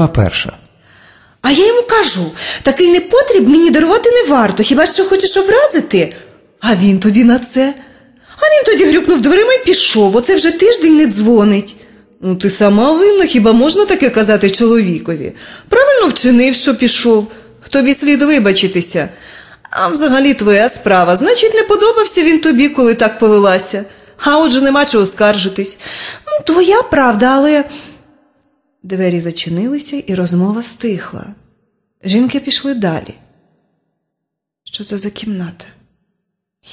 Справа перша. А я йому кажу, такий непотріб мені дарувати не варто, хіба що хочеш образити? А він тобі на це. А він тоді грюкнув дверима і пішов, оце вже тиждень не дзвонить. Ну, ти сама винна, хіба можна таке казати чоловікові? Правильно вчинив, що пішов. Тобі слід вибачитися. А взагалі твоя справа. Значить, не подобався він тобі, коли так повелася. А отже, нема чого скаржитись. Ну, твоя правда, але. Двері зачинилися, і розмова стихла. Жінки пішли далі. Що це за кімната?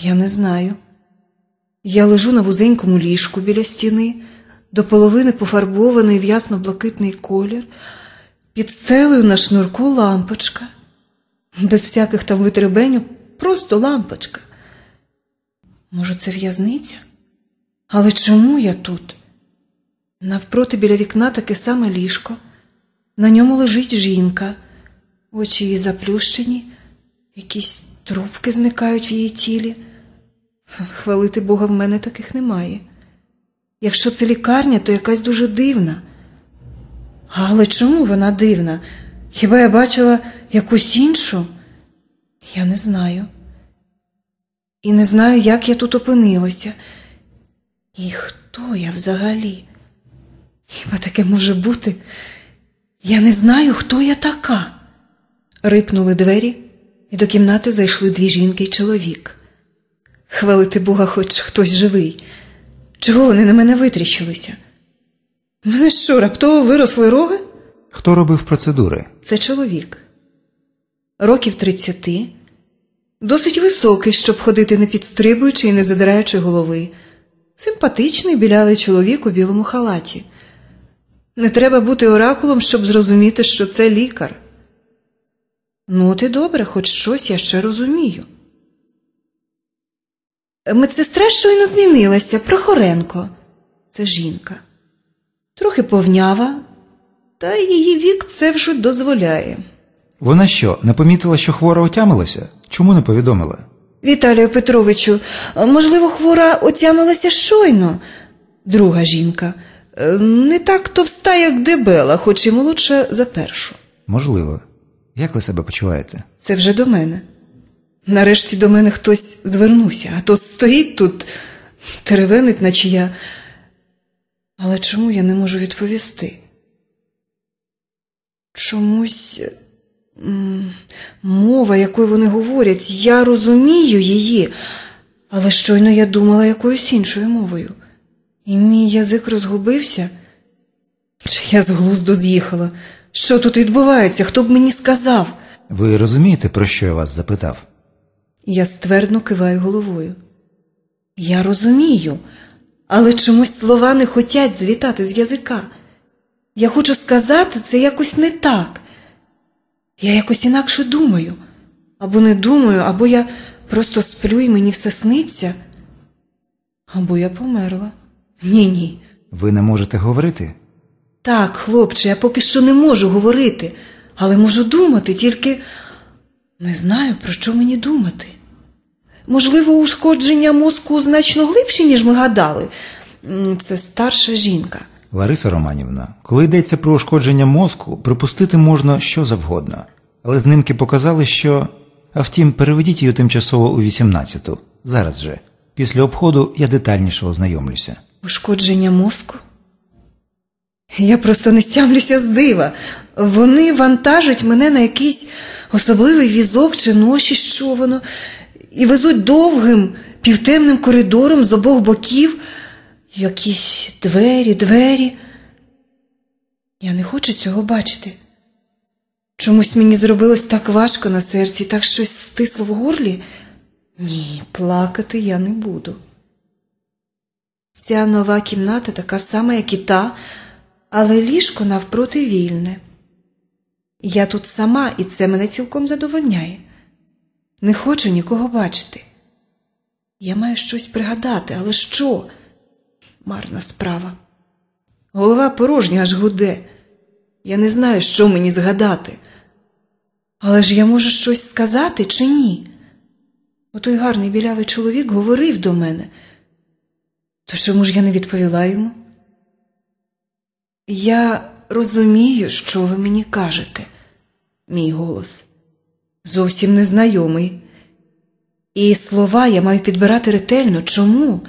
Я не знаю. Я лежу на вузенькому ліжку біля стіни, до половини пофарбований в ясно-блакитний колір, під стелею на шнурку лампочка, без всяких там витребеньок, просто лампочка. Може, це в'язниця? Але чому я тут? Навпроти біля вікна таке саме ліжко. На ньому лежить жінка, очі її заплющені, якісь трубки зникають в її тілі. Хвалити Бога в мене таких немає. Якщо це лікарня, то якась дуже дивна. Але чому вона дивна? Хіба я бачила якусь іншу? Я не знаю. І не знаю, як я тут опинилася. І хто я взагалі? Хіба таке може бути? Я не знаю, хто я така. Рипнули двері, і до кімнати зайшли дві жінки й чоловік. Хвалити Бога, хоч хтось живий. Чого вони на мене витріщилися? У Мене що, раптово виросли роги? Хто робив процедури? Це чоловік. Років тридцяти, досить високий, щоб ходити не підстрибуючи і не задираючи голови. Симпатичний білявий чоловік у білому халаті. Не треба бути оракулом, щоб зрозуміти, що це лікар. Ну, і добре, хоч щось я ще розумію. Медсестра щойно змінилася, Прохоренко. Це жінка. Трохи повнява, та її вік це вже дозволяє. Вона що, не помітила, що хвора отямилася? Чому не повідомила? Віталію Петровичу, можливо, хвора отямилася щойно. Друга жінка. Е, Не так товста, як дебела, хоч і молодша за першу. Можливо. Як ви себе почуваєте? Це вже до мене. Нарешті до мене хтось звернувся, а то стоїть тут, теревенить, наче я. Але чому я не можу відповісти? Чомусь мова, якою вони говорять, я розумію її, але щойно я думала якоюсь іншою мовою. І мій язик розгубився. Чи я з глузду з'їхала? Що тут відбувається? Хто б мені сказав? Ви розумієте, про що я вас запитав? Я ствердно киваю головою. Я розумію, але чомусь слова не хотять злітати з язика. Я хочу сказати це якось не так. Я якось інакше думаю. Або не думаю, або я просто сплю і мені все сниться, або я померла. Ні, ні. Ви не можете говорити? Так, хлопче, я поки що не можу говорити, але можу думати, тільки не знаю, про що мені думати. Можливо, ушкодження мозку значно глибші, ніж ми гадали. Це старша жінка. Лариса Романівна, коли йдеться про ушкодження мозку, припустити можна що завгодно, але знимки показали, що. А втім, переведіть її тимчасово у 18-ту. Зараз же. Після обходу я детальніше ознайомлюся. Ушкодження мозку? Я просто не стямлюся з дива. Вони вантажать мене на якийсь особливий візок чи ноші, що воно, і везуть довгим півтемним коридором з обох боків. Якісь двері, двері. Я не хочу цього бачити. Чомусь мені зробилось так важко на серці, так щось стисло в горлі. Ні, плакати я не буду. Ця нова кімната така сама, як і та, але ліжко навпроти вільне. Я тут сама, і це мене цілком задовольняє. Не хочу нікого бачити. Я маю щось пригадати, але що? Марна справа. Голова порожня аж гуде. Я не знаю, що мені згадати. Але ж я можу щось сказати чи ні? Отой гарний білявий чоловік говорив до мене. То чому ж я не відповіла йому? Я розумію, що ви мені кажете. Мій голос зовсім незнайомий. І слова я маю підбирати ретельно. Чому?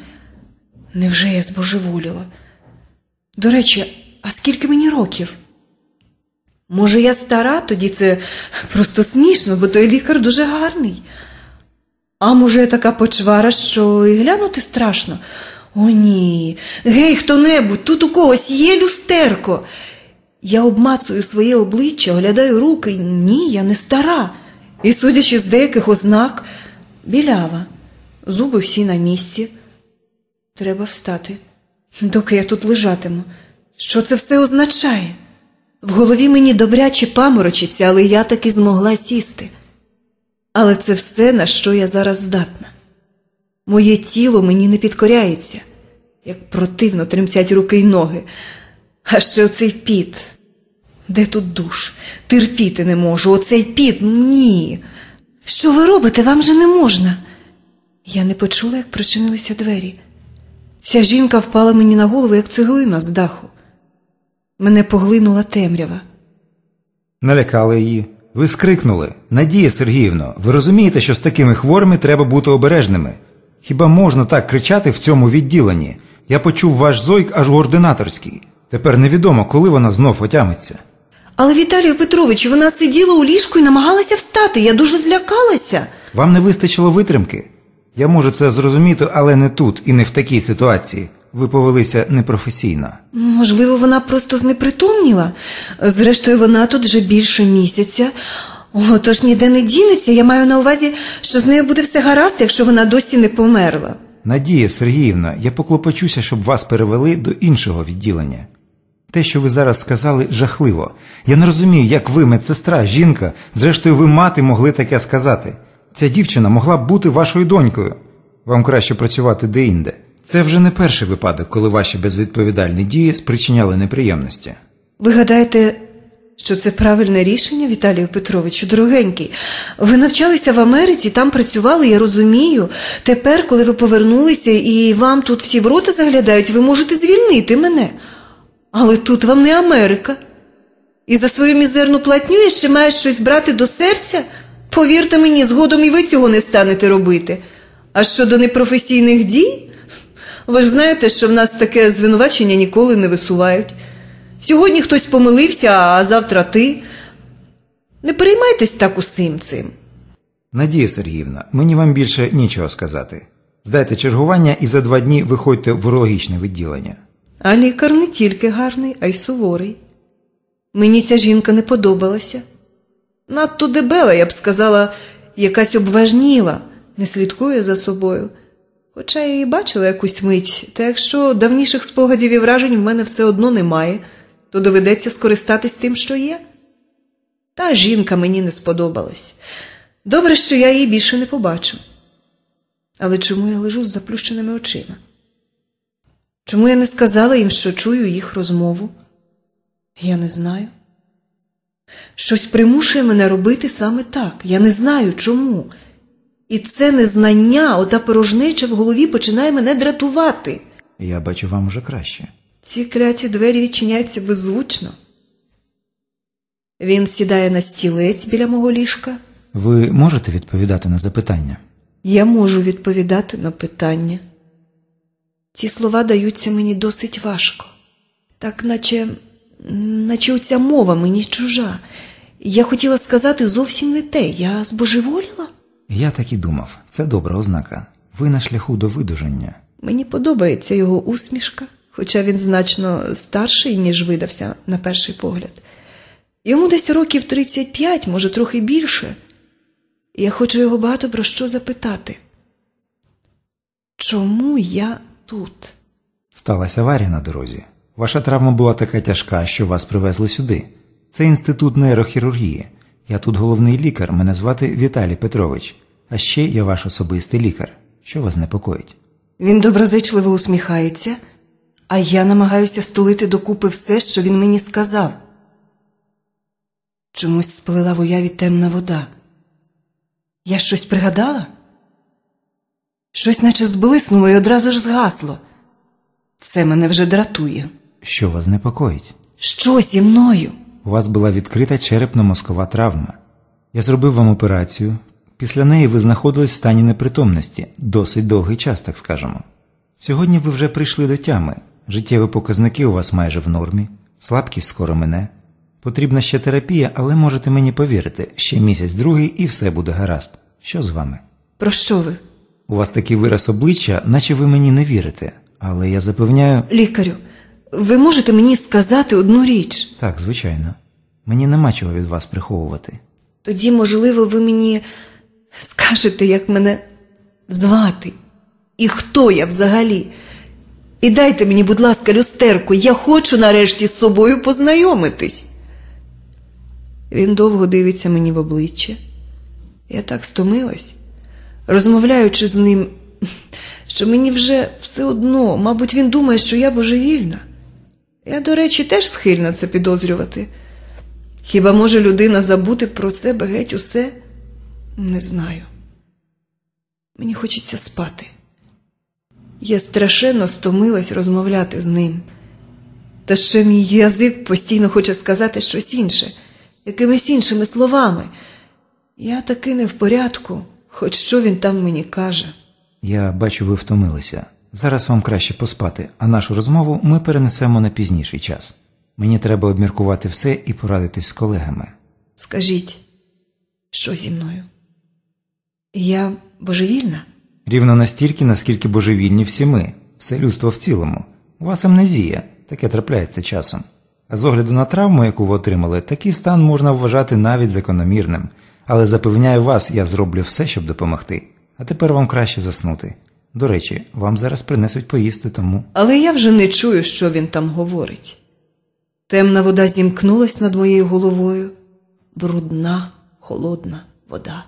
Невже я збожеволіла? До речі, а скільки мені років? Може, я стара, тоді це просто смішно, бо той лікар дуже гарний. А може, я така почвара, що і глянути страшно. О, ні. Гей, хто-небудь, тут у когось є люстерко. Я обмацую своє обличчя, оглядаю руки. Ні, я не стара. І, судячи з деяких ознак, білява, зуби всі на місці. Треба встати, доки я тут лежатиму. Що це все означає? В голові мені добряче паморочиться, але я таки змогла сісти. Але це все, на що я зараз здатна. Моє тіло мені не підкоряється, як противно тремтять руки й ноги. А ще оцей піт. Де тут душ? Терпіти не можу. Оцей піт ні. Що ви робите? Вам же не можна. Я не почула, як причинилися двері. Ця жінка впала мені на голову, як цеглина з даху. Мене поглинула темрява. Налякали її. Ви скрикнули. Надія Сергіївно, ви розумієте, що з такими хворими треба бути обережними. Хіба можна так кричати в цьому відділенні? Я почув ваш зойк аж у ординаторській. Тепер невідомо, коли вона знов отямиться. Але Віталію Петровичу, вона сиділа у ліжку і намагалася встати. Я дуже злякалася. Вам не вистачило витримки? Я можу це зрозуміти, але не тут і не в такій ситуації. Ви повелися непрофесійно. Можливо, вона просто знепритомніла. Зрештою, вона тут вже більше місяця. О, тож ніде не дінеться. Я маю на увазі, що з нею буде все гаразд, якщо вона досі не померла. Надія Сергіївна, я поклопочуся, щоб вас перевели до іншого відділення. Те, що ви зараз сказали, жахливо. Я не розумію, як ви, медсестра, жінка, зрештою, ви мати могли таке сказати. Ця дівчина могла б бути вашою донькою. Вам краще працювати деінде. Це вже не перший випадок, коли ваші безвідповідальні дії спричиняли неприємності. Ви гадаєте, що це правильне рішення, Віталію Петровичу, дорогенький? Ви навчалися в Америці, там працювали, я розумію. Тепер, коли ви повернулися і вам тут всі в рота заглядають, ви можете звільнити мене. Але тут вам не Америка. І за свою мізерну платню я ще маєш щось брати до серця? Повірте мені, згодом і ви цього не станете робити. А щодо непрофесійних дій, ви ж знаєте, що в нас таке звинувачення ніколи не висувають. Сьогодні хтось помилився, а завтра ти. Не переймайтесь так усім цим. Надія Сергіївна, мені вам більше нічого сказати. Здайте чергування і за два дні виходьте в урологічне відділення. А лікар не тільки гарний, а й суворий. Мені ця жінка не подобалася. Надто дебела, я б сказала, якась обважніла, не слідкує за собою. Хоча я її бачила якусь мить, та якщо давніших спогадів і вражень в мене все одно немає, то доведеться скористатись тим, що є. Та жінка мені не сподобалась. Добре, що я її більше не побачу. Але чому я лежу з заплющеними очима? Чому я не сказала їм, що чую їх розмову? Я не знаю. Щось примушує мене робити саме так. Я не знаю чому. І це незнання, ота порожнеча в голові починає мене дратувати. Я бачу вам уже краще. Ці кляті двері відчиняються беззвучно. Він сідає на стілець біля мого ліжка. Ви можете відповідати на запитання? Я можу відповідати на питання. Ці слова даються мені досить важко, так наче, наче оця мова мені чужа. Я хотіла сказати зовсім не те. Я збожеволіла. Я так і думав. Це добра ознака. Ви на шляху до видужання. Мені подобається його усмішка, хоча він значно старший, ніж видався на перший погляд. Йому десь років 35, може, трохи більше. Я хочу його багато про що запитати. Чому я тут? Сталася аварія на дорозі. Ваша травма була така тяжка, що вас привезли сюди. Це інститут нейрохірургії. Я тут головний лікар, мене звати Віталій Петрович. А ще я ваш особистий лікар. Що вас непокоїть? Він доброзичливо усміхається, а я намагаюся стулити докупи все, що він мені сказав. Чомусь сплила в уяві темна вода. Я щось пригадала? Щось наче зблиснуло і одразу ж згасло. Це мене вже дратує. Що вас непокоїть? Що зі мною? У вас була відкрита черепно-мозкова травма. Я зробив вам операцію. Після неї ви знаходились в стані непритомності, досить довгий час, так скажемо. Сьогодні ви вже прийшли до тями. Життєві показники у вас майже в нормі, слабкість скоро мине. Потрібна ще терапія, але можете мені повірити, ще місяць другий і все буде гаразд. Що з вами? Про що ви? У вас такий вираз обличчя, наче ви мені не вірите, але я запевняю. Лікарю, ви можете мені сказати одну річ? Так, звичайно. Мені нема чого від вас приховувати. Тоді, можливо, ви мені скажете, як мене звати і хто я взагалі. І дайте мені, будь ласка, люстерку, я хочу нарешті з собою познайомитись. Він довго дивиться мені в обличчя. Я так стомилась, розмовляючи з ним, що мені вже все одно, мабуть, він думає, що я божевільна. Я, до речі, теж схильна це підозрювати. Хіба може людина забути про себе геть усе? Не знаю. Мені хочеться спати. Я страшенно стомилась розмовляти з ним. Та ще мій язик постійно хоче сказати щось інше, якимись іншими словами. Я таки не в порядку, хоч що він там мені каже. Я бачу, ви втомилися. Зараз вам краще поспати, а нашу розмову ми перенесемо на пізніший час. Мені треба обміркувати все і порадитись з колегами. Скажіть, що зі мною? Я божевільна? Рівно настільки, наскільки божевільні всі ми, все людство в цілому. У вас амнезія, таке трапляється часом. А з огляду на травму, яку ви отримали, такий стан можна вважати навіть закономірним. Але запевняю вас, я зроблю все, щоб допомогти. А тепер вам краще заснути. До речі, вам зараз принесуть поїсти тому. Але я вже не чую, що він там говорить. Темна вода зімкнулась над моєю головою, брудна, холодна вода.